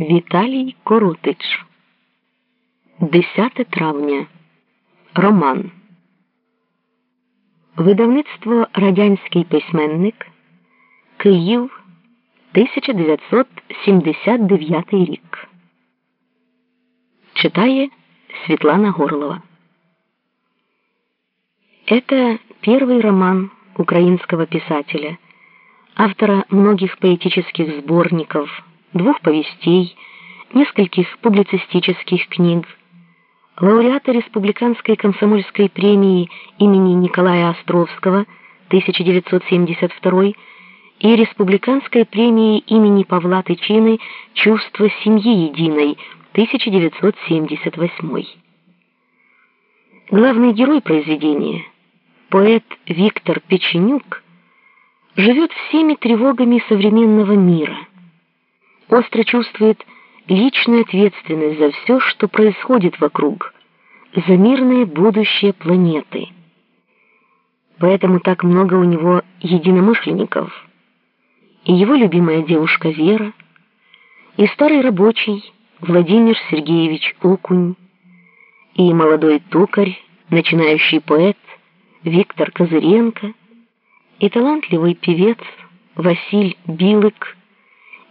Віталій Коротич. 10 травня. Роман. Видавництво Радянський письменник. Київ 1979 рік. Читає Светлана Горлова. Это первый роман украинского писателя, автора многих поэтических сборников, двух повестей, нескольких публицистических книг, лауреата Республиканской комсомольской премии имени Николая Островского 1972 и Республиканской премии имени Павла Тычины «Чувство семьи единой» 1978. Главный герой произведения, поэт Виктор Печенюк, живет всеми тревогами современного мира – остро чувствует личную ответственность за все, что происходит вокруг, за мирное будущее планеты. Поэтому так много у него единомышленников. И его любимая девушка Вера, и старый рабочий Владимир Сергеевич Окунь, и молодой токарь, начинающий поэт Виктор Козыренко, и талантливый певец Василь Билык,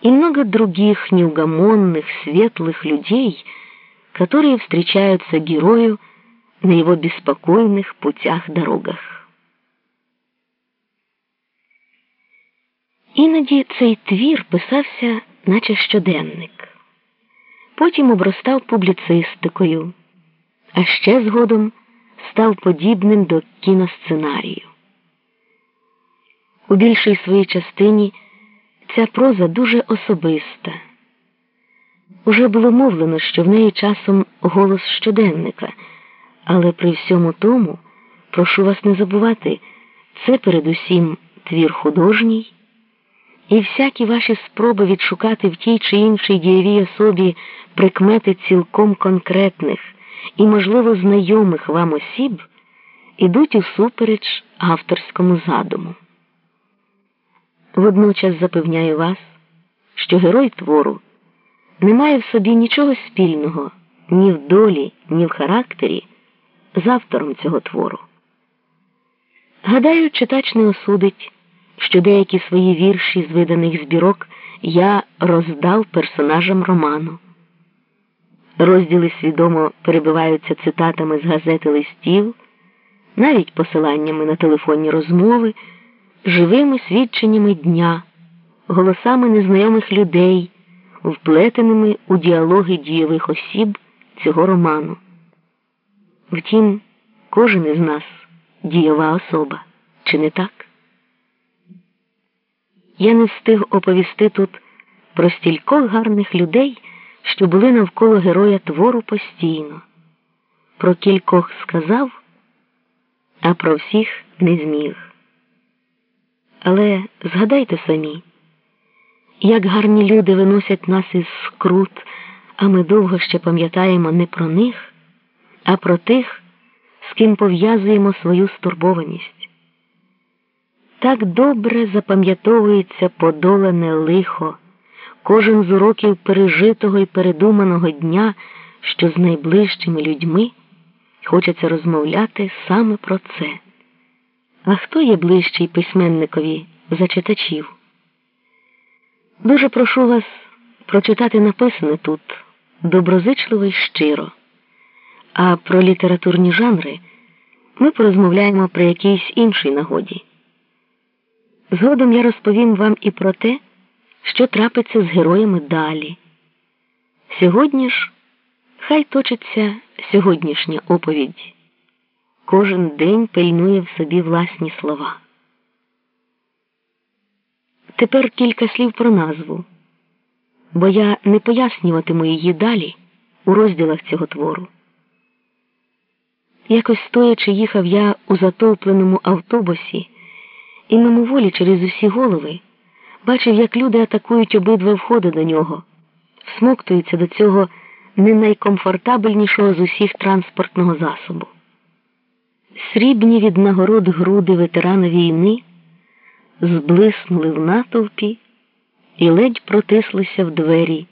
и много других неугомонных, светлых людей, которые встречаются герою на его беспокойных путях-дорогах. Іноді цей твір писався, наче щоденник, потім обростав публіцистикою, а ще згодом став подібним до кіносценарію. У більшій своїй частині. Ця проза дуже особиста. Уже було мовлено, що в неї часом голос щоденника, але при всьому тому, прошу вас не забувати, це передусім твір художній, і всякі ваші спроби відшукати в тій чи іншій дієвій особі прикмети цілком конкретних і, можливо, знайомих вам осіб ідуть усупереч авторському задуму. Водночас запевняю вас, що герой твору не має в собі нічого спільного ні в долі, ні в характері з автором цього твору. Гадаю, читач не осудить, що деякі свої вірші з виданих збірок я роздав персонажам роману. Розділи свідомо перебиваються цитатами з газети листів, навіть посиланнями на телефонні розмови живими свідченнями дня, голосами незнайомих людей, вплетеними у діалоги дієвих осіб цього роману. Втім, кожен із нас дієва особа, чи не так? Я не встиг оповісти тут про стількох гарних людей, що були навколо героя твору постійно. Про кількох сказав, а про всіх не зміг. Але згадайте самі, як гарні люди виносять нас із скрут, а ми довго ще пам'ятаємо не про них, а про тих, з ким пов'язуємо свою стурбованість. Так добре запам'ятовується подолене лихо, кожен з уроків пережитого і передуманого дня, що з найближчими людьми хочеться розмовляти саме про це. А хто є ближчий письменникові за читачів? Дуже прошу вас прочитати написане тут доброзичливо й щиро. А про літературні жанри ми порозмовляємо при якійсь іншій нагоді. Згодом я розповім вам і про те, що трапиться з героями далі. Сьогодні ж хай точиться сьогоднішня оповідь кожен день пильнує в собі власні слова. Тепер кілька слів про назву, бо я не пояснюватиму її далі у розділах цього твору. Якось стоячи їхав я у затопленому автобусі і мимоволі через усі голови бачив, як люди атакують обидва входи до нього, всмоктуються до цього не найкомфортабельнішого з усіх транспортного засобу. Срібні від нагород груди ветерана війни зблиснули в натовпі і ледь протислися в двері.